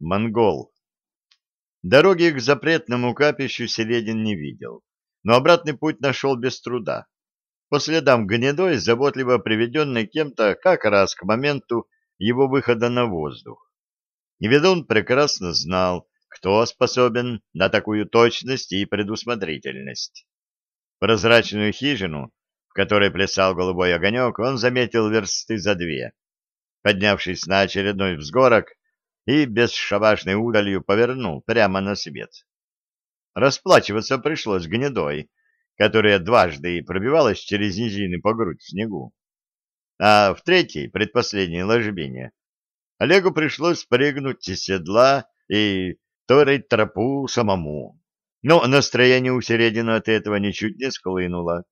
монгол. Дороги к запретному капищу Селедин не видел, но обратный путь нашел без труда. По следам гнедой, заботливо приведенной кем-то как раз к моменту его выхода на воздух. И ведун прекрасно знал, кто способен на такую точность и предусмотрительность. Прозрачную хижину, в которой плясал голубой огонек, он заметил версты за две. Поднявшись на очередной взгорок и бесшабашной удалью повернул прямо на свет. Расплачиваться пришлось гнедой, которая дважды пробивалась через низины по грудь в снегу. А в третьей, предпоследней ложбине, Олегу пришлось прыгнуть из седла и торить тропу самому. Но настроение у Середина от этого ничуть не склынуло,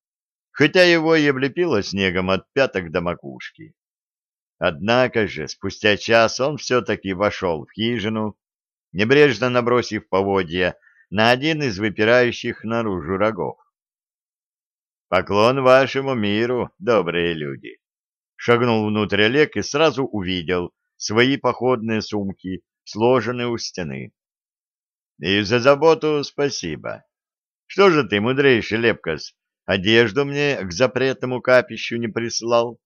хотя его и облепило снегом от пяток до макушки. Однако же спустя час он все-таки вошел в хижину, небрежно набросив поводья на один из выпирающих наружу рогов. «Поклон вашему миру, добрые люди!» Шагнул внутрь Олег и сразу увидел свои походные сумки, сложенные у стены. И за заботу спасибо. Что же ты, мудрейший Лепкос, одежду мне к запретному капищу не прислал? —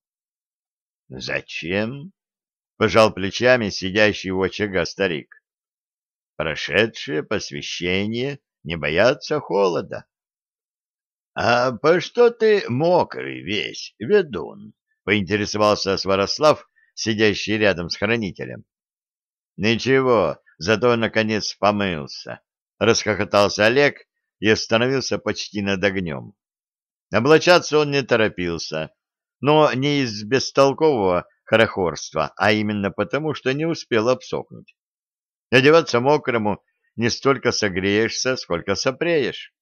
Зачем? — пожал плечами сидящий у очага старик. — Прошедшие посвящение не боятся холода. — А по что ты мокрый весь, ведун? — поинтересовался Сварослав, сидящий рядом с хранителем. — Ничего, зато, наконец, помылся. Расхохотался Олег и остановился почти над огнем. Облачаться он не торопился, но не из бестолкового хорохорства, а именно потому, что не успел обсохнуть. Одеваться мокрому не столько согреешься, сколько сопреешь.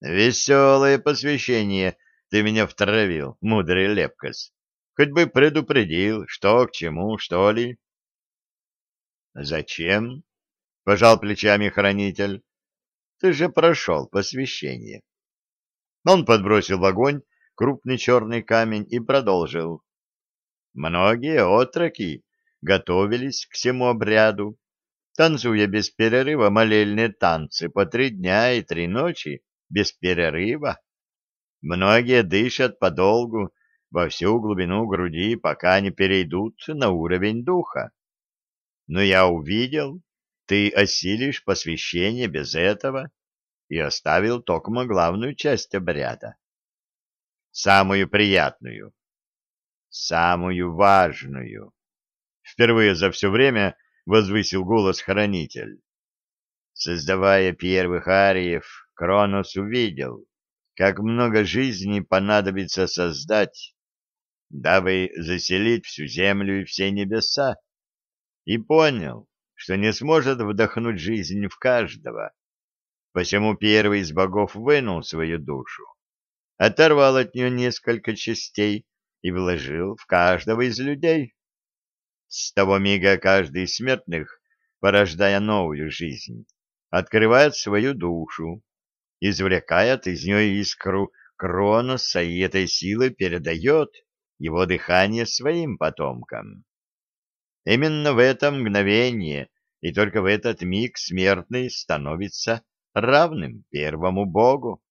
Веселое посвящение ты меня втравил, мудрый Лепкос. Хоть бы предупредил, что к чему, что ли. Зачем? Пожал плечами хранитель. Ты же прошел посвящение. Он подбросил в огонь крупный черный камень и продолжил. Многие отроки готовились к всему обряду, танцуя без перерыва молельные танцы по три дня и три ночи без перерыва. Многие дышат подолгу во всю глубину груди, пока не перейдут на уровень духа. Но я увидел, ты осилишь посвящение без этого и оставил токмо главную часть обряда. Самую приятную, самую важную. Впервые за все время возвысил голос хранитель. Создавая первых ариев, Кронос увидел, как много жизней понадобится создать, дабы заселить всю землю и все небеса и понял, что не сможет вдохнуть жизнь в каждого. Посему первый из богов вынул свою душу, оторвал от нее несколько частей и вложил в каждого из людей. С того мига каждый из смертных, порождая новую жизнь, открывает свою душу, извлекает из нее искру Кроноса и этой силой передает его дыхание своим потомкам. Именно в это мгновение и только в этот миг смертный становится равным первому богу.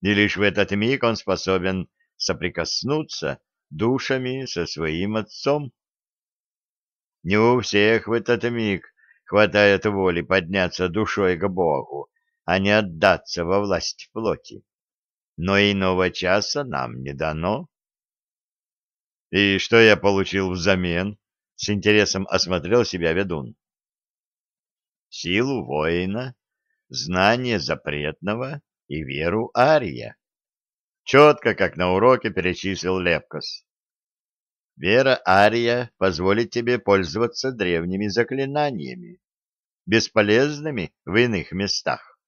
И лишь в этот миг он способен соприкоснуться душами со своим отцом. Не у всех в этот миг хватает воли подняться душой к Богу, а не отдаться во власть плоти. Но иного часа нам не дано. И что я получил взамен? С интересом осмотрел себя ведун. Силу воина, знание запретного и веру Ария. Четко, как на уроке, перечислил Лепкос. Вера Ария позволит тебе пользоваться древними заклинаниями, бесполезными в иных местах.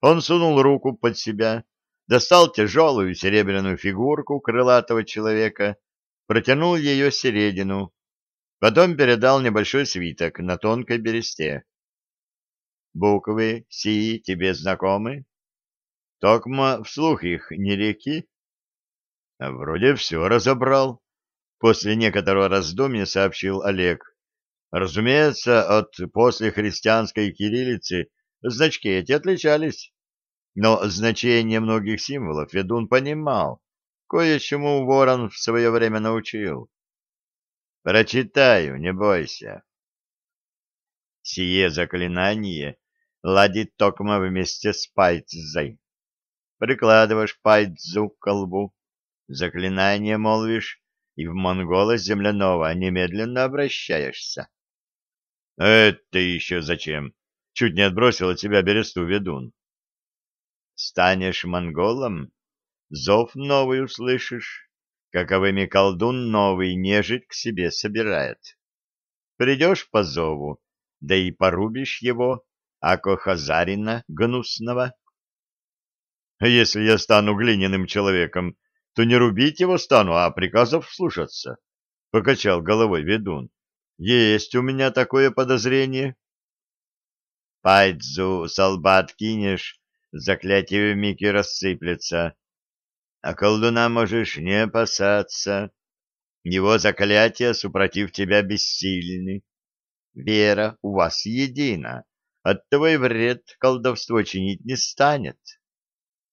Он сунул руку под себя, достал тяжелую серебряную фигурку крылатого человека протянул ее середину, потом передал небольшой свиток на тонкой бересте. «Буквы Си тебе знакомы? Токма вслух их не реки?» «Вроде все разобрал», — после некоторого раздумья сообщил Олег. Разумеется, от послехристианской кириллицы значки эти отличались, но значение многих символов ведун понимал, кое-чему ворон в свое время научил. Прочитаю, не бойся. Сие заклинание ладит токмо вместе с пайцзой. Прикладываешь пайцзу к колбу, заклинание молвишь, и в монгола земляного немедленно обращаешься. — Это еще зачем? Чуть не отбросил от тебя бересту ведун. — Станешь монголом, зов новый услышишь, каковыми колдун новый нежить к себе собирает. Придешь по зову, да и порубишь его, ако хазарина гнусного. — Если я стану глиняным человеком, то не рубить его стану, а приказов слушаться, — покачал головой ведун. — Есть у меня такое подозрение. — Пайдзу солбат кинешь, заклятие Мики рассыплется, а колдуна можешь не опасаться. Его заклятия супротив тебя бессильны. Вера у вас едина, оттого и вред колдовство чинить не станет.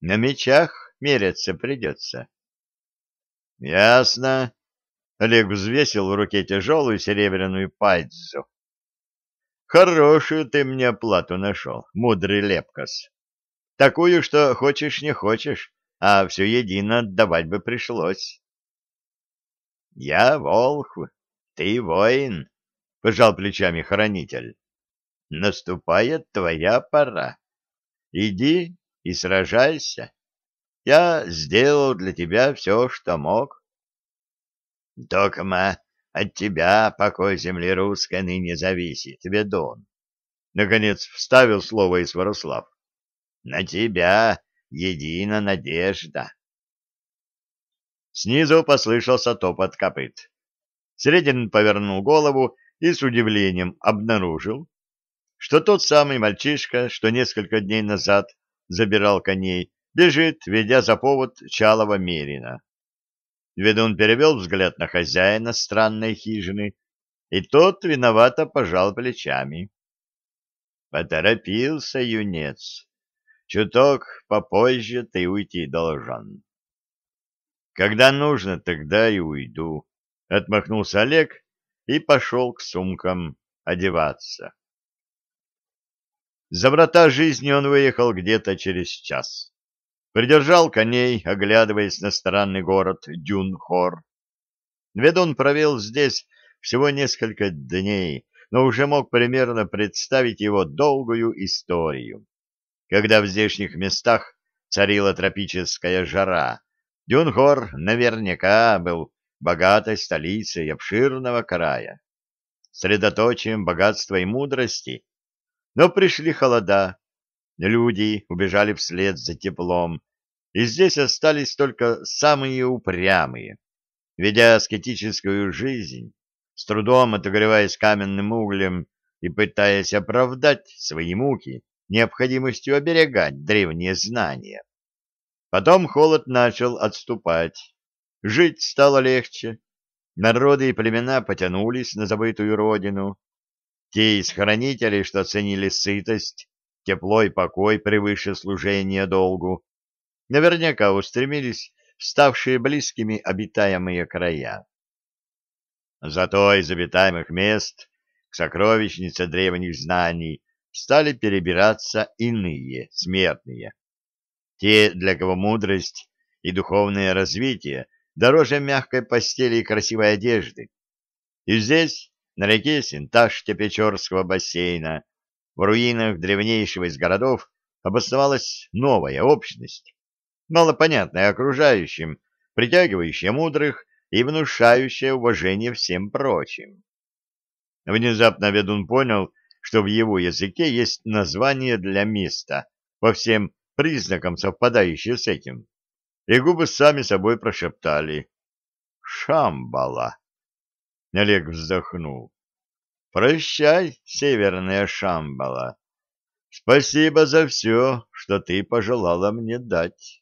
На мечах меряться придется. — Ясно. Олег взвесил в руке тяжелую серебряную пайдзу. — Хорошую ты мне плату нашел, мудрый лепкос. Такую, что хочешь не хочешь, а все едино отдавать бы пришлось. — Я волх, ты воин, — пожал плечами хранитель. — Наступает твоя пора. Иди и сражайся. Я сделал для тебя все, что мог. — Докма, от тебя покой земли русской ныне зависит, ведун. Наконец вставил слово и На тебя едина надежда. Снизу послышался топот копыт. Средин повернул голову и с удивлением обнаружил, что тот самый мальчишка, что несколько дней назад забирал коней, бежит, ведя за повод Чалова Мерина. Ведун перевел взгляд на хозяина странной хижины, и тот виновато пожал плечами. Поторопился юнец. Чуток попозже ты уйти должен. Когда нужно, тогда и уйду, — отмахнулся Олег и пошел к сумкам одеваться. За врата жизни он выехал где-то через час. Придержал коней, оглядываясь на странный город Дюнхор. Ведун провел здесь всего несколько дней, но уже мог примерно представить его долгую историю. Когда в здешних местах царила тропическая жара, Дюнхор наверняка был богатой столицей обширного края, средоточием богатства и мудрости. Но пришли холода, люди убежали вслед за теплом, и здесь остались только самые упрямые, ведя аскетическую жизнь, с трудом отогреваясь каменным углем и пытаясь оправдать свои муки необходимостью оберегать древние знания. Потом холод начал отступать, жить стало легче, народы и племена потянулись на забытую родину. Те из хранителей, что ценили сытость, тепло и покой превыше служения долгу, наверняка устремились в ставшие близкими обитаемые края. Зато из обитаемых мест к сокровищнице древних знаний стали перебираться иные, смертные. Те, для кого мудрость и духовное развитие дороже мягкой постели и красивой одежды. И здесь, на реке Синташ-Тепечорского бассейна, в руинах древнейшего из городов, обосновалась новая общность, малопонятная окружающим, притягивающая мудрых и внушающая уважение всем прочим. Внезапно ведун понял, что в его языке есть название для места, по всем признакам совпадающее с этим, и губы сами собой прошептали «Шамбала». Олег вздохнул. «Прощай, северная Шамбала. Спасибо за все, что ты пожелала мне дать».